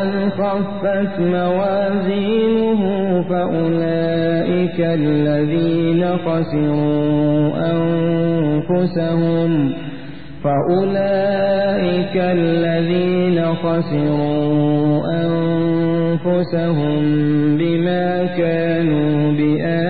ومن خفت موازينه فأولئك الذين خسروا أنفسهم فأولئك الذين خسروا أنفسهم بما كانوا بآياتنا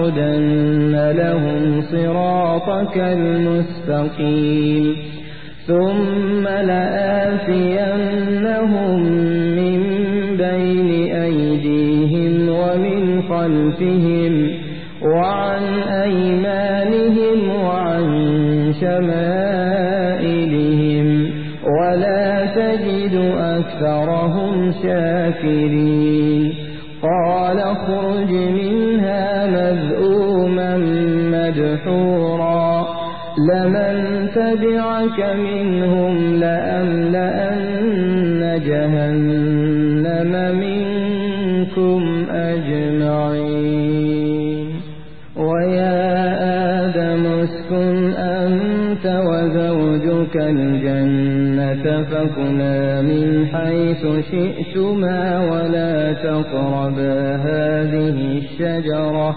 لأقعدن لهم صراطك المستقيم. ثم لآتينهم من بين أيديهم ومن خلفهم وعن أيمانهم وعن شمائلهم ولا تجد أكثرهم شاكرين. قال اخرج مدحورا لمن تبعك منهم لأملأن جهنم منكم أجمعين. ويا آدم اسكن أنت وزوجك الجنة فكلا من حيث شئتما ولا تقربا هذه الشجرة.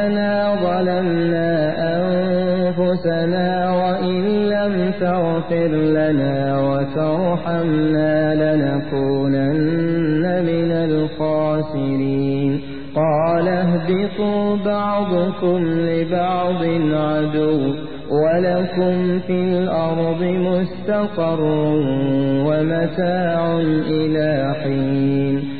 ربنا ظلمنا أنفسنا وإن لم تغفر لنا وترحمنا لنكونن من الخاسرين قال اهبطوا بعضكم لبعض عدو ولكم في الأرض مستقر ومتاع إلى حين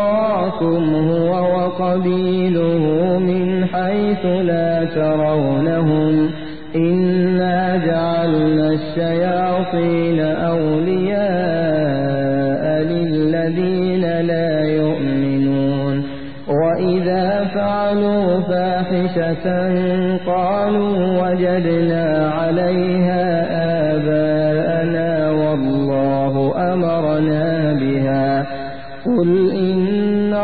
يراكم هو وقبيله من حيث لا ترونهم إنا جعلنا الشياطين أولياء للذين لا يؤمنون وإذا فعلوا فاحشة قالوا وجدنا عليها آباءنا والله أمرنا بها قل إن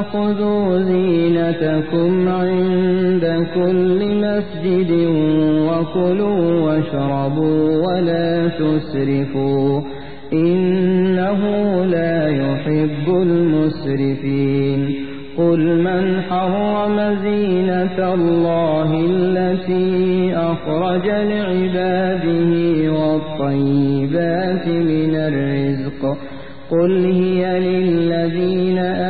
آدم خذوا زينتكم عند كل مسجد وكلوا واشربوا ولا تسرفوا إنه لا يحب المسرفين قل من حرم زينة الله التي أخرج لعباده والطيبات من الرزق قل هي للذين آمنوا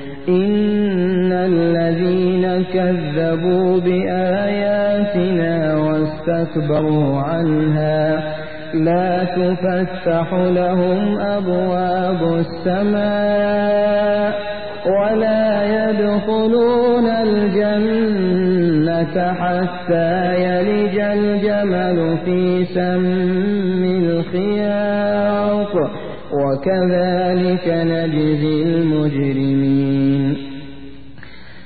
إن الذين كذبوا بآياتنا واستكبروا عنها لا تفتح لهم أبواب السماء ولا يدخلون الجنة حتى يلج الجمل في سم الخياط وكذلك نجزي المجرمين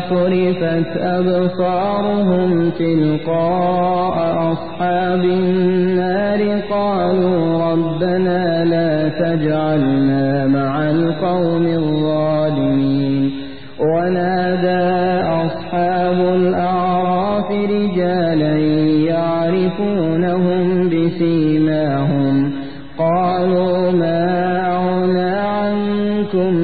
صُرِفَتْ أَبْصَارُهُمْ تِلْقَاءَ أَصْحَابِ النَّارِ قَالُوا رَبَّنَا لَا تَجْعَلْنَا مَعَ الْقَوْمِ الظَّالِمِينَ وَنَادَىٰ أَصْحَابُ الْأَعْرَافِ رِجَالًا يَعْرِفُونَهُم بِسِيمَاهُمْ قَالُوا مَا أَغْنَىٰ عَنكُمْ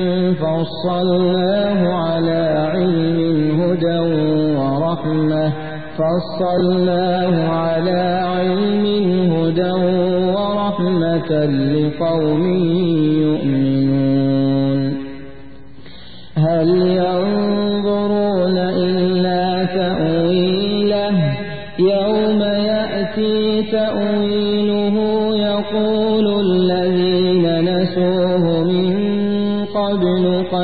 فَصَّلْنَاهُ عَلَىٰ عِلْمٍ هُدًى وَرَحْمَةً. لِّقَوْمٍ يُؤْمِنُونَ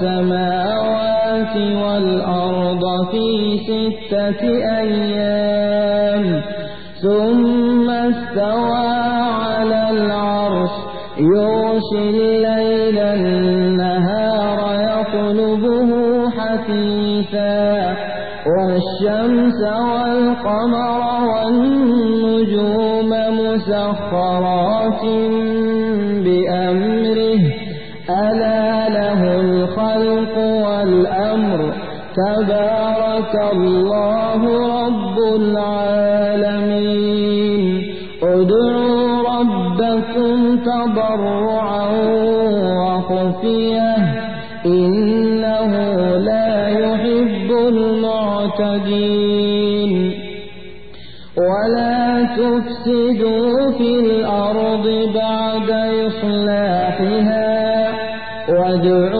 السَّمَاوَاتِ وَالْأَرْضَ فِي سِتَّةِ أَيَّامٍ. ثُمَّ اسْتَوَىٰ عَلَى الْعَرْشِ ۖ. يُغْشِي اللَّيْلَ النَّهَارَ يَطْلُبُهُ حَثِيثًا. وَالشَّمْسَ وَالْقَمَرَ وَالنُّجُومَ مُسَخَّرَاتٍ تَبَارَكَ اللَّهُ رَبُّ الْعَالَمِينَ. ادْعُوا رَبَّكُمْ تَضَرُّعًا وَخُفْيَةً ۚ. إِنَّهُ لَا يُحِبُّ الْمُعْتَدِينَ. وَلَا تُفْسِدُوا فِي الْأَرْضِ بَعْدَ إِصْلَاحِهَا. وَادْعُوهُ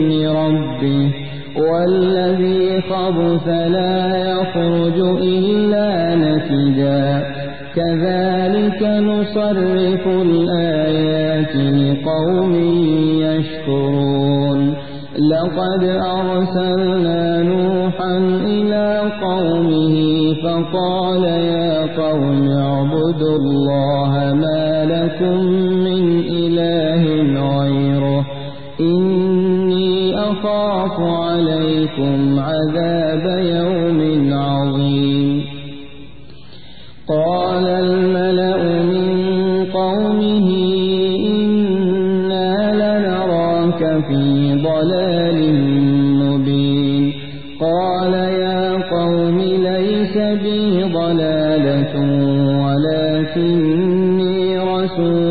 ربه والذي خبث لا يخرج إلا نتجا كذلك نصرف الآيات لقوم يشكرون. لقد أرسلنا نوحا إلى قومه فقال يا قوم اعبدوا الله ما لكم من إله غيره. إني أخاف عليكم عذاب يوم عظيم. قال الملأ من قومه إنا لنراك في ضلال مبين. قال يا قوم ليس بي ضلالة ولكني رسول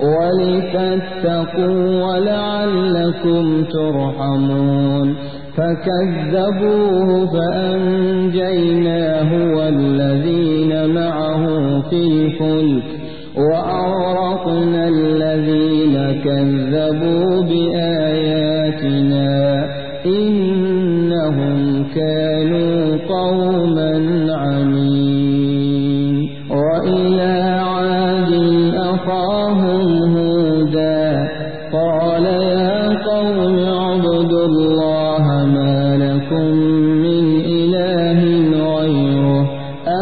ولتتقوا ولعلكم ترحمون فكذبوه فأنجيناه والذين معه في الفلك وأغرقنا الذين كذبوا بآياتنا إنهم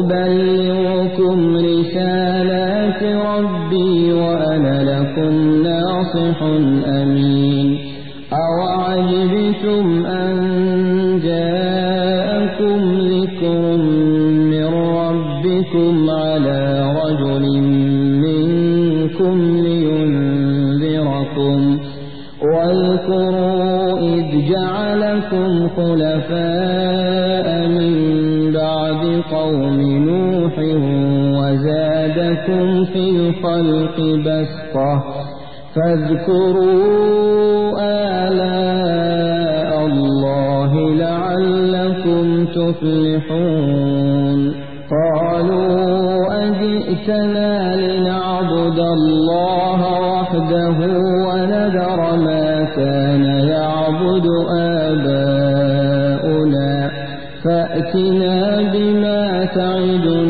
أبلغكم رسالات ربي وأنا لكم ناصح أمين. أوعجبتم أن جاءكم ذكر من ربكم على رجل منكم لينذركم؟ واذكروا إذ جعلكم خلفاء من بعد قوم وزادكم في الخلق بسطة. فاذكروا آلاء الله لعلكم تفلحون. قالوا أجئتنا لنعبد الله وحده ونذر ما كان يعبد آباؤنا. فأتنا بما تعدنا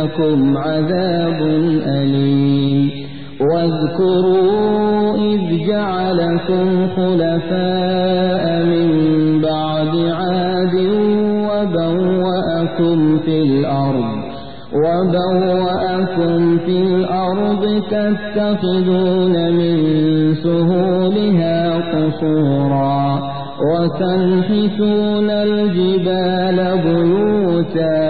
فيأخذكم عذاب أليم. واذكروا إذ جعلكم خلفاء من بعد عاد وبوأكم في الأرض وبوأكم في الأرض تتخذون من سهولها قصورا وتنحتون الجبال بيوتا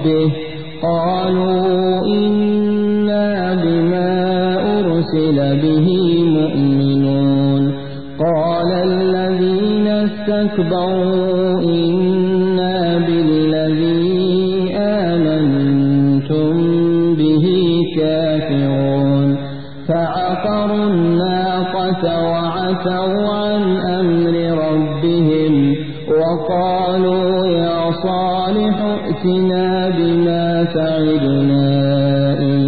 ربه قالوا إنا بما أرسل به مؤمنون قال الذين استكبروا إنا بالذي آمنتم به كافرون فعقروا الناقة وعتوا عن أمر ائتنا بما تعدنا إن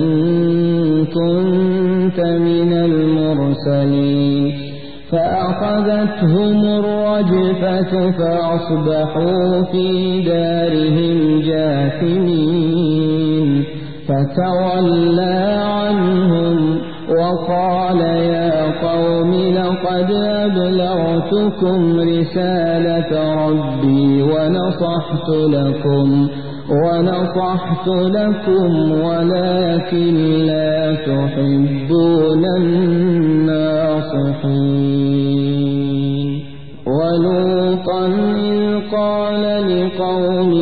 كنت من المرسلين. فأخذتهم الرجفة فأصبحوا في دارهم جاثمين. فتولى عنهم وقال يا قوم لقد أبلغتكم رسالة ربي ونصحت لكم ونصحت لكم ولكن لا تحبون الناصحين. ولوطا قال لقومه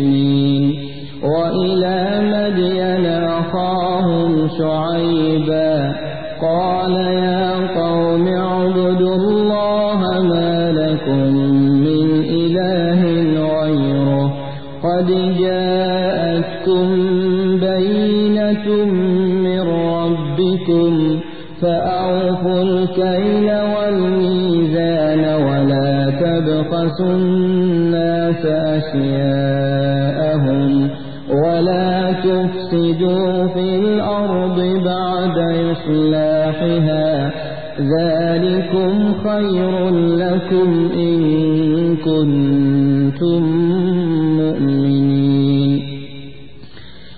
شعيبا. قال يا قوم اعبدوا الله ما لكم من إله غيره. قد جاءتكم بينة من ربكم فأوفوا الكيل والميزان ولا تبخسوا الناس أشياءهم ولا تفسدوا في الأرض بعد إصلاحها. ذلكم خير لكم إن كنتم مؤمنين.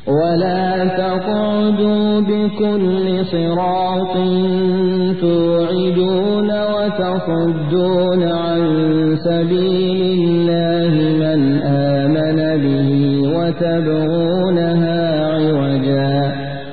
ولا تقعدوا بكل صراط توعدون وتصدون عن سبيل الله من آمن به وتبغونها عوجا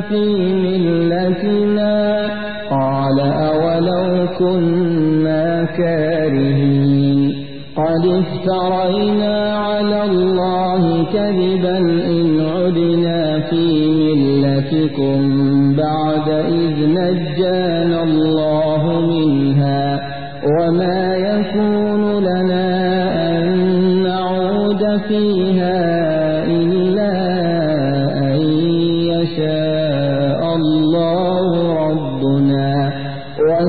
في ملتنا. قال أولو كنا كارهين. قد افترينا على الله كذبا إن عدنا في ملتكم بعد إذ نجانا الله منها. وما يكون لنا أن نعود فيها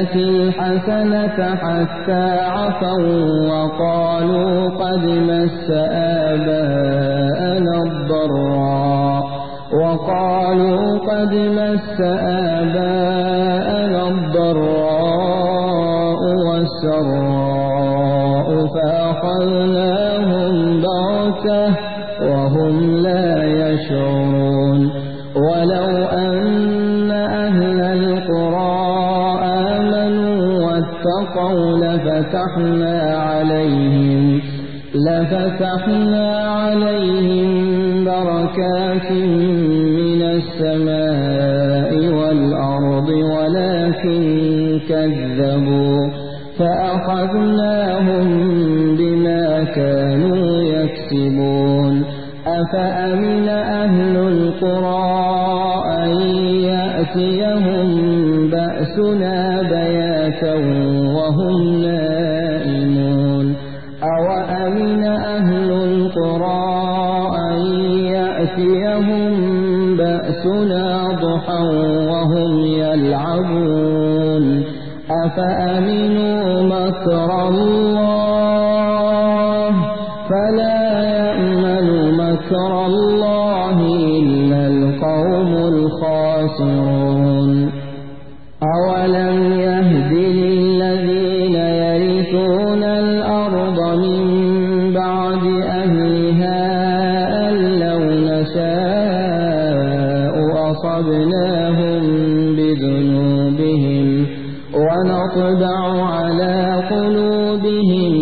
الحسنة حتى عفوا وقالوا قد مس آباءنا الضراء. وقالوا قد مس آباءنا الضراء والسراء. فأخذناهم بغتة وهم لا يشعرون. واتقوا لفتحنا عليهم لفتحنا عليهم بركات من السماء والأرض ولكن كذبوا فأخذناهم بما كانوا يكسبون. أفأمن أهل القرى أن يأتيهم بأسنا أفأمنوا مكر الله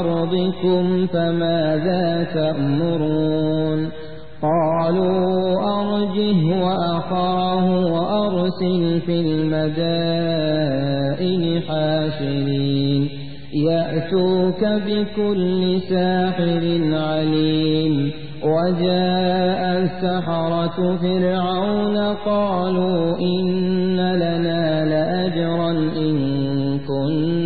أرضكم فماذا تأمرون قالوا أرجه وأخاه وأرسل في المدائن حاشرين يأتوك بكل ساحر عليم وجاء السحرة فرعون قالوا إن لنا لأجرا إن كنا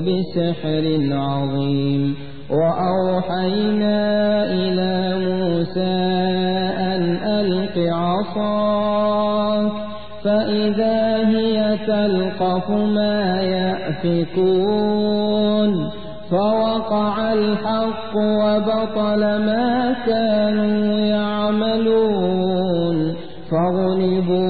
بسحر عظيم. وأوحينا إلى موسى أن ألق عصاك فإذا هي تلقف ما يأفكون. فوقع الحق وبطل ما كانوا يعملون. فغلبوا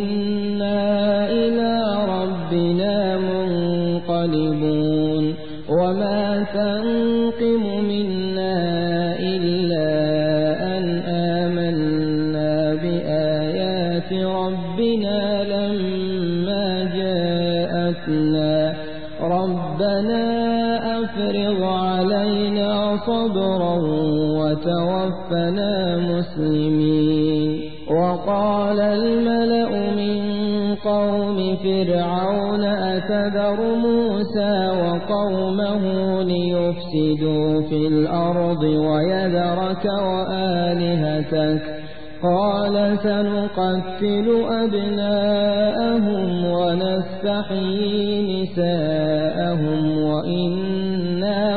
صبرا وتوفنا مسلمين. وقال الملأ من قوم فرعون أتذر موسى وقومه ليفسدوا في الأرض ويذرك وآلهتك. قال سنقتل أبناءهم ونستحيي نساءهم وإنا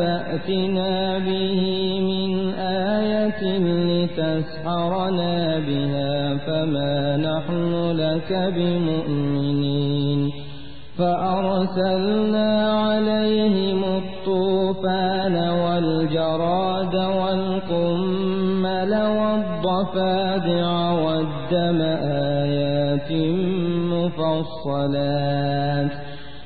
تأتنا به من آية لتسحرنا بها فما نحن لك بمؤمنين فأرسلنا عليهم الطوفان والجراد والقمل والضفادع والدم آيات مفصلات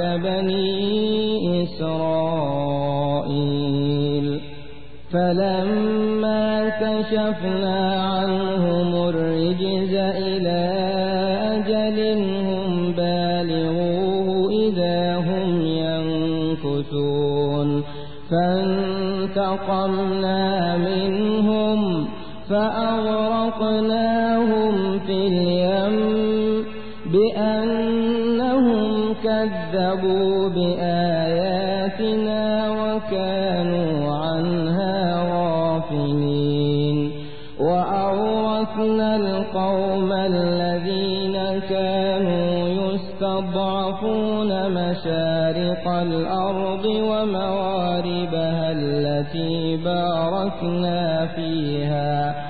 معك بني إسرائيل. فلما كشفنا عنهم الرجز إلى أجل هم بالغوه إذا هم ينكثون. فانتقمنا منهم فأغرقناهم كذبوا بآياتنا وكانوا عنها غافلين. وأورثنا القوم الذين كانوا يستضعفون مشارق الأرض ومغاربها التي باركنا فيها.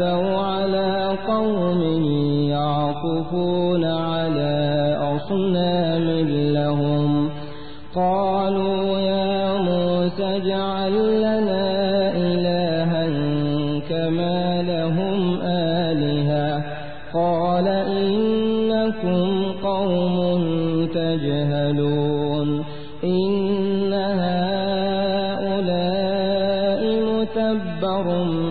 فأتوا على قوم يعقفون على أصنام لهم قالوا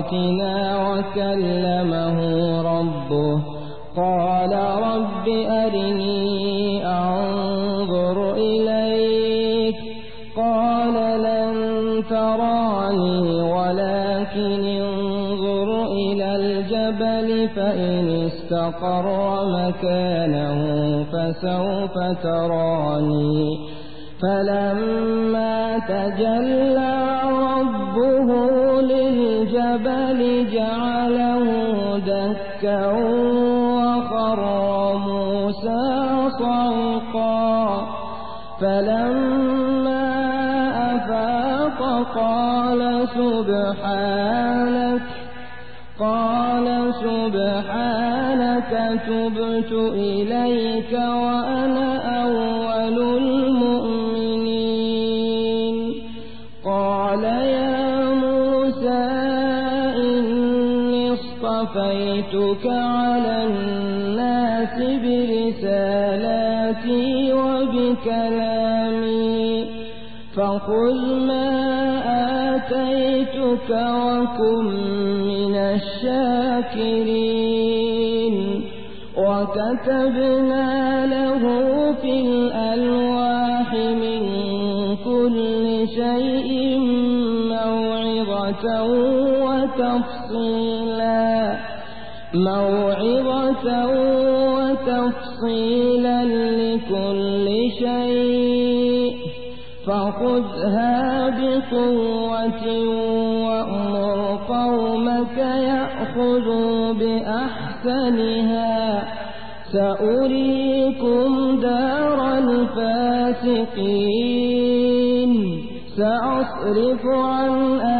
لميقاتنا وكلمه ربه قال رب أرني أنظر إليك قال لن تراني ولكن انظر إلى الجبل فإن استقر مكانه فسوف تراني فلما تجلى ربه للجبل جعله دكا وخر موسى صعقا فلما أفاق قال سبحانك قال سبحانك تبت إليك وأنا اصطفيتك على الناس برسالاتي وبكلامي فخذ ما آتيتك وكن من الشاكرين. وكتبنا موعظة وتفصيلا لكل شيء. فخذها بقوة وأمر قومك يأخذوا بأحسنها. سأريكم دار الفاسقين. سأصرف عن آياتي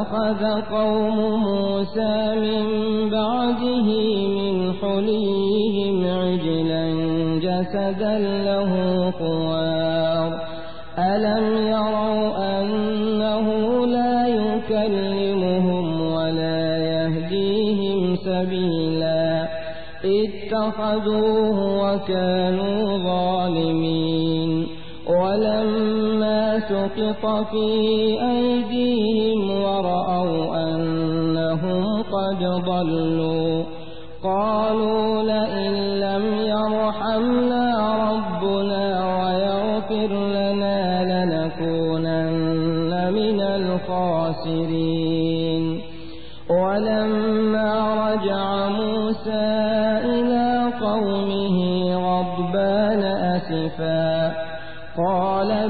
واتخذ قوم موسى من بعده من حليهم عجلا جسدا له خوار ألم يروا أنه لا يكلمهم ولا يهديهم سبيلا؟ اتخذوه وكانوا ظالمين. سقط في أيديهم ورأوا أنهم قد ضلوا. قالوا لئن لم يرحمنا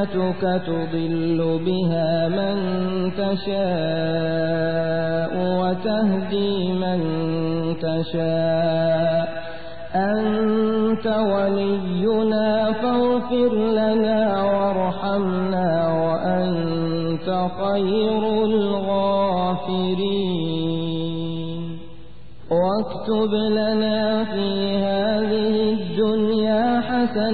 فتنتك تضل بها من تشاء وتهدي من تشاء. أنت ولينا فاغفر لنا وارحمنا وأنت خير الغافرين. واكتب لنا في هذه الدنيا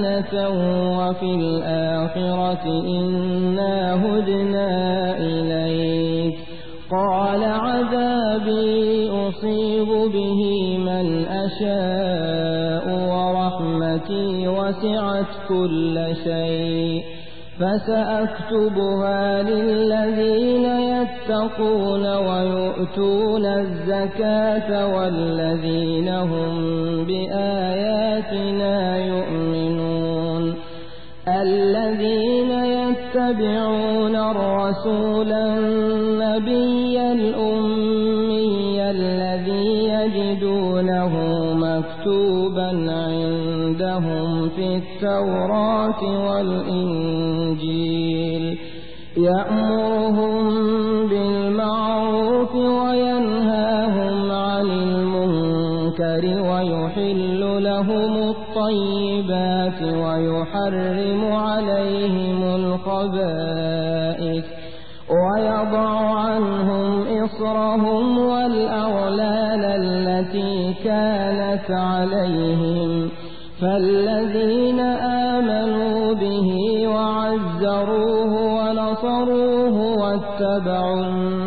وفي الآخرة إنا هدنا إليك قال عذابي أصيب به من أشاء ورحمتي وسعت كل شيء فسأكتبها للذين يتقون ويؤتون الزكاة والذين هم بآياتنا يؤمنون الذين يتبعون الرسول النبي الأمي الذي يجدونه مكتوبا عندهم في التوراة والإنجيل يأمرهم ويحب ويحل لهم الطيبات ويحرم عليهم الخبائث ويضع عنهم إصرهم والأغلال التي كانت عليهم فالذين آمنوا به وعزروه ونصروه واتبعوا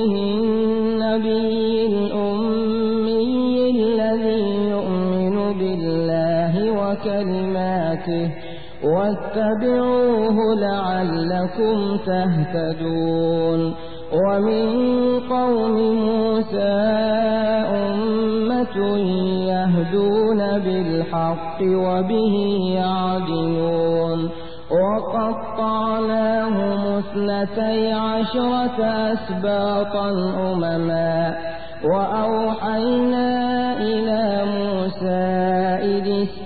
وكلماته واتبعوه لعلكم تهتدون. ومن قوم موسى أمة يهدون بالحق وبه يعدلون. وقطعناهم اثنتي عشرة أسباطا أمما. وأوحينا إلى موسى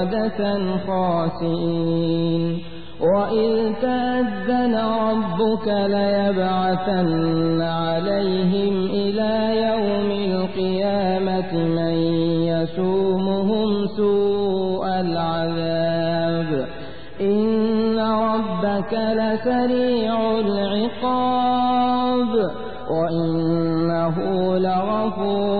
قردة خاسئين وإذ تأذن ربك ليبعثن عليهم إلى يوم القيامة من يسومهم سوء العذاب إن ربك لسريع العقاب وإنه لغفور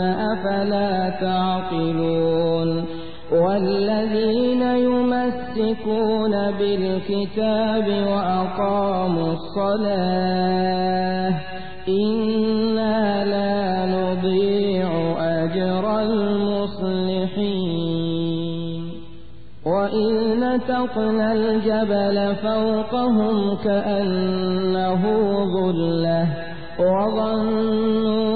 أفلا تعقلون والذين يمسكون بالكتاب وأقاموا الصلاة إنا لا نضيع أجر المصلحين وإذ نتقنا الجبل فوقهم كأنه ظلة وظنوا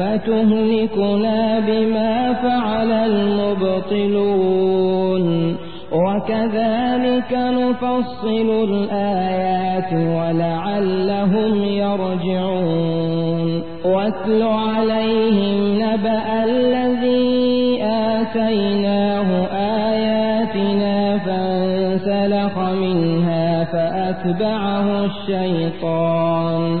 أفتهلكنا بما فعل المبطلون وكذلك نفصل الآيات ولعلهم يرجعون واتل عليهم نبأ الذي آتيناه آياتنا فانسلخ منها فأتبعه الشيطان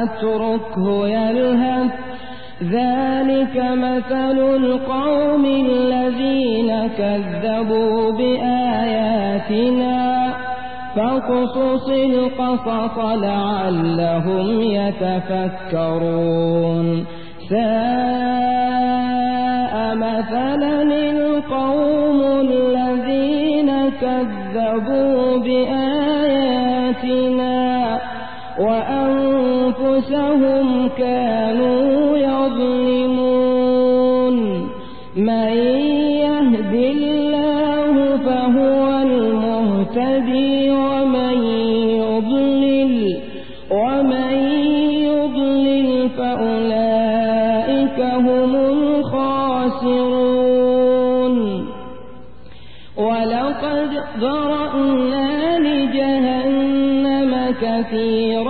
أو تتركه يلهث. ذلك مثل القوم الذين كذبوا بآياتنا. فاقصص القصص لعلهم يتفكرون. ساء مثلا القوم الذين كذبوا بآياتنا. وأنفسهم كانوا يظلمون. من يهد الله فهو المهتدي ومن يضلل ومن يضلل فأولئك هم الخاسرون. ولقد ذرأنا لجهنم كثيرا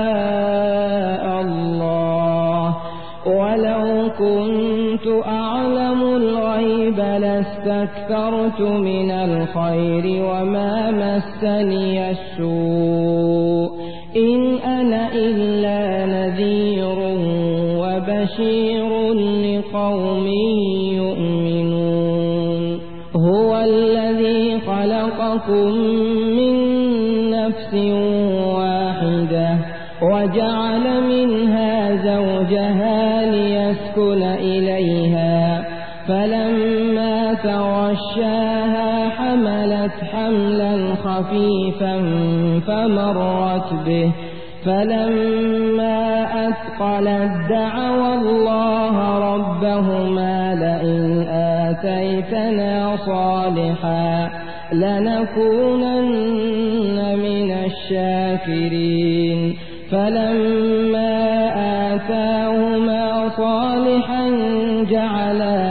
لاستكثرت من الخير وما مسني السوء. إن أنا إلا نذير وبشير لقوم يؤمنون. هو الذي خلقكم من نفس واحدة وجعل فلما تغشاها حملت حملا خفيفا فمرت به. فلما أثقلت دعوا الله ربهما لئن آتيتنا صالحا لنكونن من الشاكرين. فلما آتاهما صالحا جعلا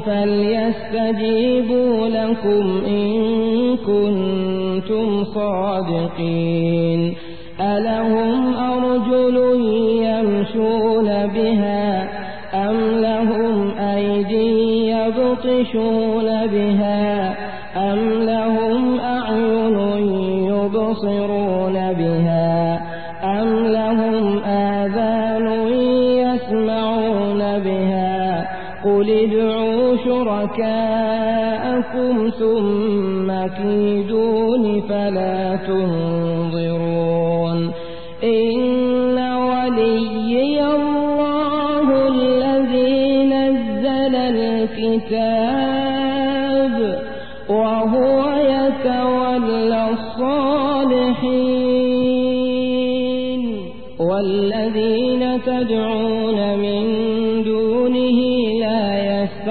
فليستجيبوا لكم إن كنتم صادقين. ألهم أرجل يمشون بها أم لهم أيدي يبطشون بها شركاءكم ثم كيدون فلا تنظرون إن وليي الله الذي نزل الكتاب وهو يتولى الصالحين والذين تدعون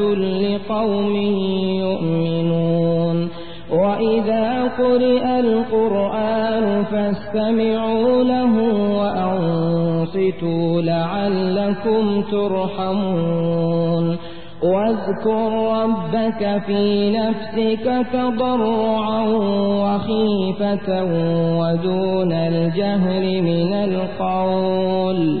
لقوم يؤمنون. وإذا قرئ القرآن فاستمعوا له وأنصتوا لعلكم ترحمون. واذكر ربك في نفسك تضرعا وخيفة ودون الجهر من القول.